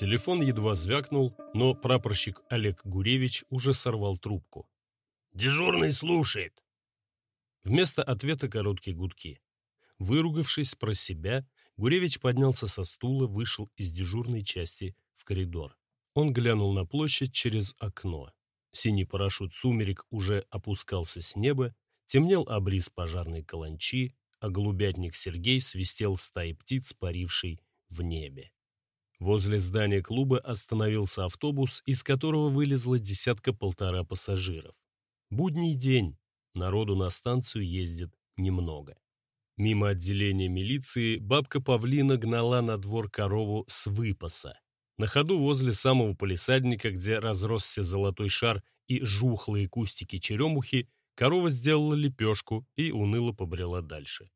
Телефон едва звякнул, но прапорщик Олег Гуревич уже сорвал трубку. «Дежурный слушает». Вместо ответа короткие гудки. Выругавшись про себя, Гуревич поднялся со стула, вышел из дежурной части в коридор. Он глянул на площадь через окно. Синий парашют сумерек уже опускался с неба, темнел обрис пожарной каланчи, а голубятник Сергей свистел стаи птиц, парившей в небе. Возле здания клуба остановился автобус, из которого вылезла десятка-полтора пассажиров. Будний день, народу на станцию ездит немного. Мимо отделения милиции бабка Павлина гнала на двор корову с выпаса. На ходу возле самого полисадника, где разросся золотой шар и жухлые кустики черемухи, корова сделала лепешку и уныло побрела дальше.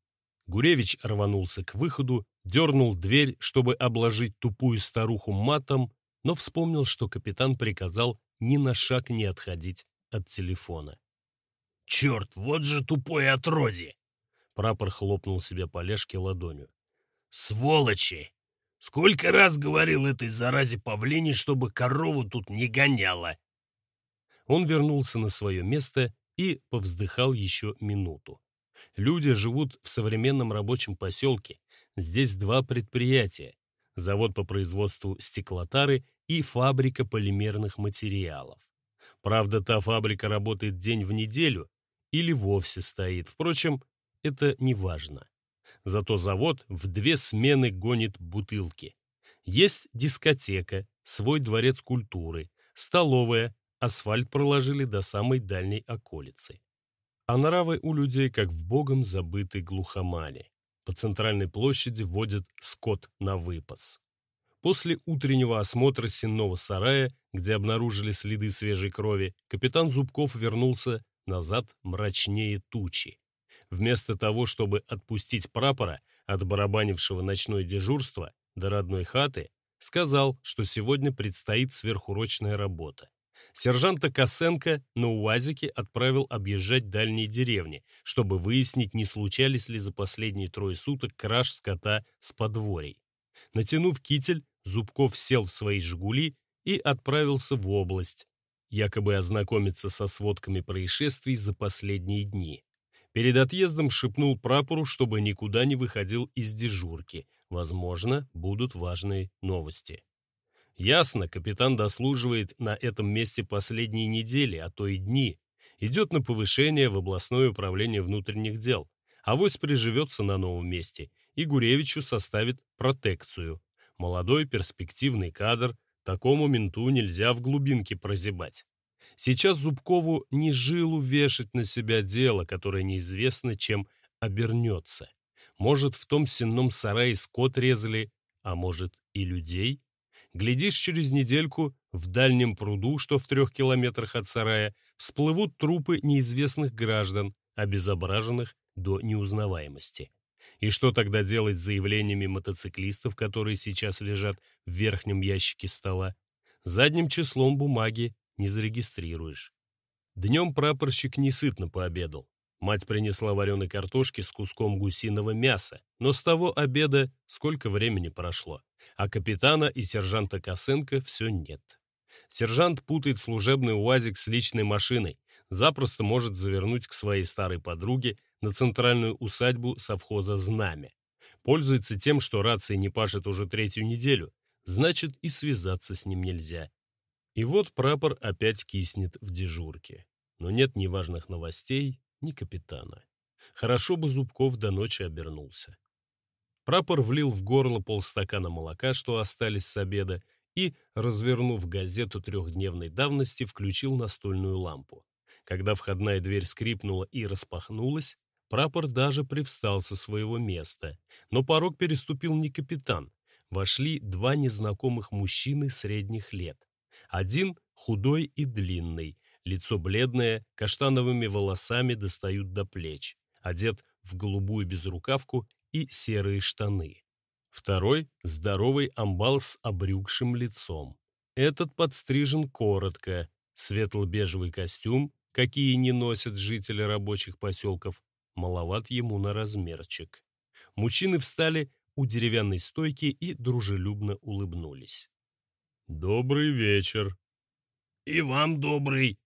Гуревич рванулся к выходу, дернул дверь, чтобы обложить тупую старуху матом, но вспомнил, что капитан приказал ни на шаг не отходить от телефона. «Черт, вот же тупое отродье!» Прапор хлопнул себе по лешке ладонью. «Сволочи! Сколько раз говорил этой заразе павлине, чтобы корову тут не гоняла!» Он вернулся на свое место и повздыхал еще минуту. Люди живут в современном рабочем поселке. Здесь два предприятия. Завод по производству стеклотары и фабрика полимерных материалов. Правда, та фабрика работает день в неделю или вовсе стоит. Впрочем, это не важно. Зато завод в две смены гонит бутылки. Есть дискотека, свой дворец культуры, столовая, асфальт проложили до самой дальней околицы. А нравы у людей, как в богом забытой глухомане. По центральной площади водят скот на выпас. После утреннего осмотра сенного сарая, где обнаружили следы свежей крови, капитан Зубков вернулся назад мрачнее тучи. Вместо того, чтобы отпустить прапора, отбарабанившего ночное дежурство, до родной хаты, сказал, что сегодня предстоит сверхурочная работа. Сержанта Косенко на УАЗике отправил объезжать дальние деревни, чтобы выяснить, не случались ли за последние трое суток краж скота с подворий. Натянув китель, Зубков сел в свои «Жигули» и отправился в область, якобы ознакомиться со сводками происшествий за последние дни. Перед отъездом шепнул прапору, чтобы никуда не выходил из дежурки. Возможно, будут важные новости. Ясно, капитан дослуживает на этом месте последние недели, а то и дни. Идет на повышение в областное управление внутренних дел. Авось приживется на новом месте, и Гуревичу составит протекцию. Молодой перспективный кадр, такому менту нельзя в глубинке прозябать. Сейчас Зубкову не жилу вешать на себя дело, которое неизвестно, чем обернется. Может, в том сенном сарае скот резали, а может, и людей? Глядишь, через недельку в дальнем пруду, что в трех километрах от сарая, всплывут трупы неизвестных граждан, обезображенных до неузнаваемости. И что тогда делать с заявлениями мотоциклистов, которые сейчас лежат в верхнем ящике стола? Задним числом бумаги не зарегистрируешь. Днем прапорщик несытно пообедал. Мать принесла вареной картошки с куском гусиного мяса, но с того обеда сколько времени прошло, а капитана и сержанта Косенко все нет. Сержант путает служебный УАЗик с личной машиной, запросто может завернуть к своей старой подруге на центральную усадьбу совхоза «Знамя». Пользуется тем, что рация не пашет уже третью неделю, значит и связаться с ним нельзя. И вот прапор опять киснет в дежурке. Но нет ни важных новостей, ни капитана. Хорошо бы Зубков до ночи обернулся. Прапор влил в горло полстакана молока, что остались с обеда, и, развернув газету трехдневной давности, включил настольную лампу. Когда входная дверь скрипнула и распахнулась, прапор даже привстал со своего места. Но порог переступил не капитан. Вошли два незнакомых мужчины средних лет. Один худой и длинный, лицо бледное, каштановыми волосами достают до плеч, одет в голубую безрукавку и серые штаны. Второй — здоровый амбал с обрюкшим лицом. Этот подстрижен коротко, светло-бежевый костюм, какие не носят жители рабочих поселков, маловат ему на размерчик. Мужчины встали у деревянной стойки и дружелюбно улыбнулись. «Добрый вечер». «И вам добрый».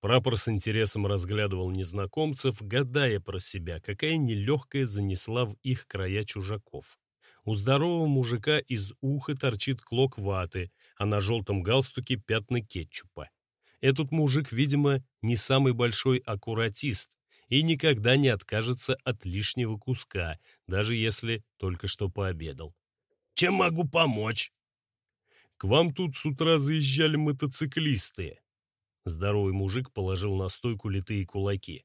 Прапор с интересом разглядывал незнакомцев, гадая про себя, какая нелегкая занесла в их края чужаков. У здорового мужика из уха торчит клок ваты, а на желтом галстуке пятна кетчупа. Этот мужик, видимо, не самый большой аккуратист и никогда не откажется от лишнего куска, даже если только что пообедал. «Чем могу помочь?» К вам тут с утра заезжали мотоциклисты. Здоровый мужик положил на стойку литые кулаки.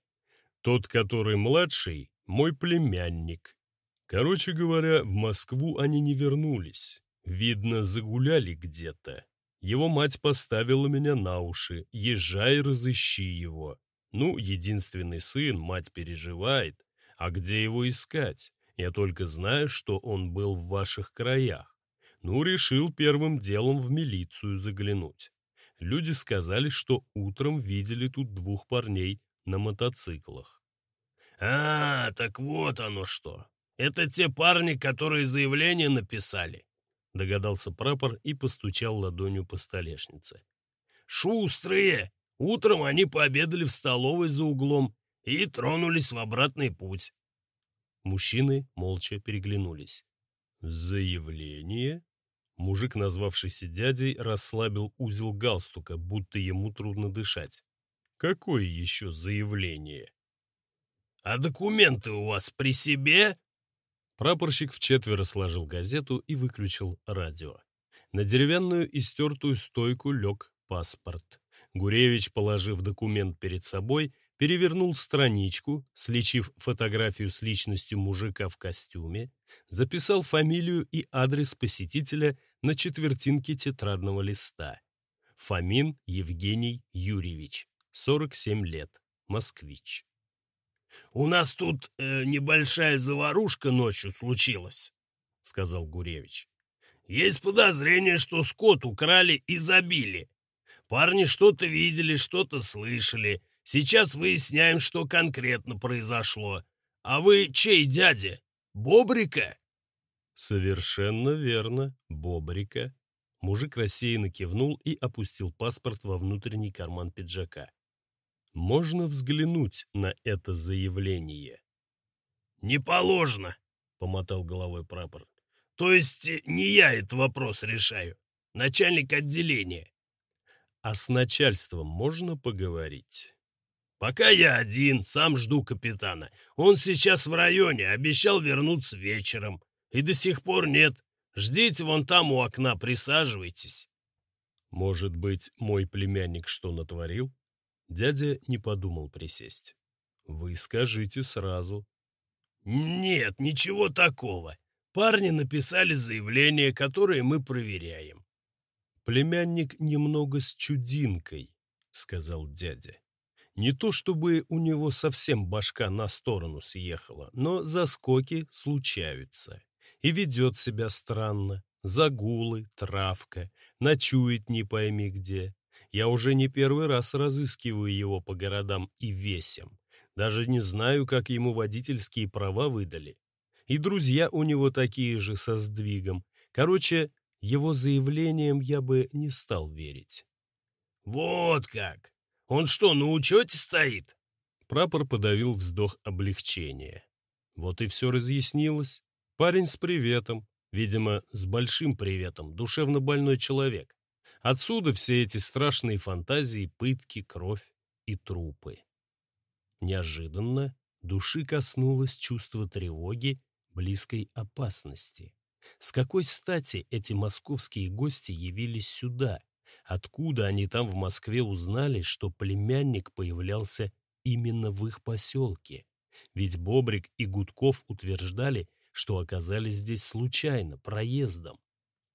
Тот, который младший, мой племянник. Короче говоря, в Москву они не вернулись. Видно, загуляли где-то. Его мать поставила меня на уши. Езжай, разыщи его. Ну, единственный сын, мать переживает. А где его искать? Я только знаю, что он был в ваших краях. Ну, решил первым делом в милицию заглянуть. Люди сказали, что утром видели тут двух парней на мотоциклах. «А, так вот оно что. Это те парни, которые заявление написали», — догадался прапор и постучал ладонью по столешнице. «Шустрые! Утром они пообедали в столовой за углом и тронулись в обратный путь». Мужчины молча переглянулись. «Заявление?» Мужик, назвавшийся дядей, расслабил узел галстука, будто ему трудно дышать. Какое еще заявление? «А документы у вас при себе?» Прапорщик вчетверо сложил газету и выключил радио. На деревянную истертую стойку лег паспорт. Гуревич, положив документ перед собой, перевернул страничку, сличив фотографию с личностью мужика в костюме, записал фамилию и адрес посетителя на четвертинке тетрадного листа. Фомин Евгений Юрьевич, 47 лет, москвич. «У нас тут э, небольшая заварушка ночью случилась», — сказал Гуревич. «Есть подозрение, что скот украли и забили. Парни что-то видели, что-то слышали, Сейчас выясняем, что конкретно произошло. А вы чей дядя? Бобрика?» «Совершенно верно, Бобрика». Мужик рассеянно кивнул и опустил паспорт во внутренний карман пиджака. «Можно взглянуть на это заявление?» «Не положено», — помотал головой прапор. «То есть не я этот вопрос решаю, начальник отделения». «А с начальством можно поговорить?» Пока я один, сам жду капитана. Он сейчас в районе, обещал вернуться вечером. И до сих пор нет. Ждите вон там у окна, присаживайтесь. Может быть, мой племянник что натворил? Дядя не подумал присесть. Вы скажите сразу. Нет, ничего такого. Парни написали заявление, которое мы проверяем. Племянник немного с чудинкой, сказал дядя. Не то чтобы у него совсем башка на сторону съехала, но заскоки случаются. И ведет себя странно. Загулы, травка, ночует не пойми где. Я уже не первый раз разыскиваю его по городам и весям. Даже не знаю, как ему водительские права выдали. И друзья у него такие же со сдвигом. Короче, его заявлением я бы не стал верить. «Вот как! Он что, на учете стоит?» Прапор подавил вздох облегчения. Вот и все разъяснилось. Парень с приветом, видимо, с большим приветом, душевно больной человек. Отсюда все эти страшные фантазии, пытки, кровь и трупы. Неожиданно души коснулось чувство тревоги, близкой опасности. С какой стати эти московские гости явились сюда, Откуда они там в Москве узнали, что племянник появлялся именно в их поселке? Ведь Бобрик и Гудков утверждали, что оказались здесь случайно, проездом.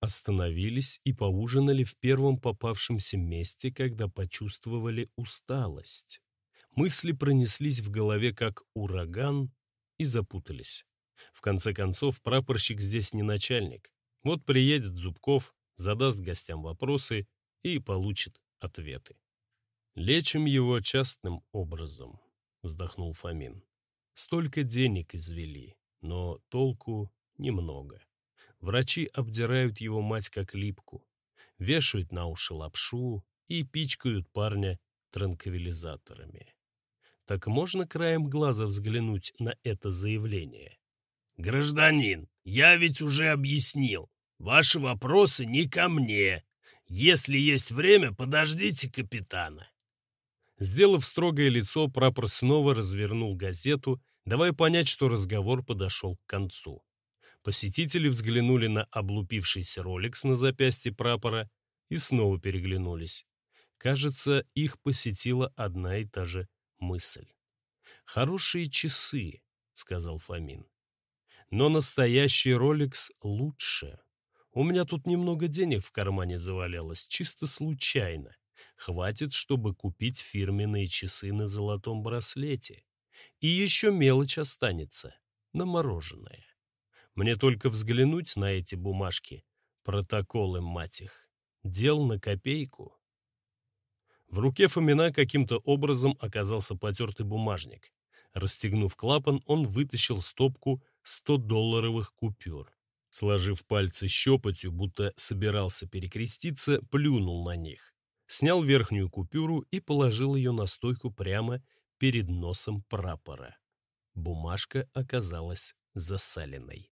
Остановились и поужинали в первом попавшемся месте, когда почувствовали усталость. Мысли пронеслись в голове как ураган и запутались. В конце концов, прапорщик здесь не начальник. Вот приедет Зубков, задаст гостям вопросы, и получит ответы. «Лечим его частным образом», — вздохнул Фомин. «Столько денег извели, но толку немного. Врачи обдирают его мать как липку. вешают на уши лапшу и пичкают парня транквилизаторами. Так можно краем глаза взглянуть на это заявление? «Гражданин, я ведь уже объяснил. Ваши вопросы не ко мне. Если есть время, подождите капитана». Сделав строгое лицо, прапор снова развернул газету, давая понять, что разговор подошел к концу. Посетители взглянули на облупившийся роликс на запястье прапора и снова переглянулись. Кажется, их посетила одна и та же мысль. «Хорошие часы», — сказал Фомин. «Но настоящий роликс лучше. У меня тут немного денег в кармане завалялось, чисто случайно. Хватит, чтобы купить фирменные часы на золотом браслете. И еще мелочь останется, на мороженое. Мне только взглянуть на эти бумажки, протоколы, мать их. Дел на копейку. В руке Фомина каким-то образом оказался потертый бумажник. Расстегнув клапан, он вытащил стопку 100-долларовых купюр. Сложив пальцы щепотью, будто собирался перекреститься, плюнул на них снял верхнюю купюру и положил ее на стойку прямо перед носом прапора. Бумажка оказалась засаленной.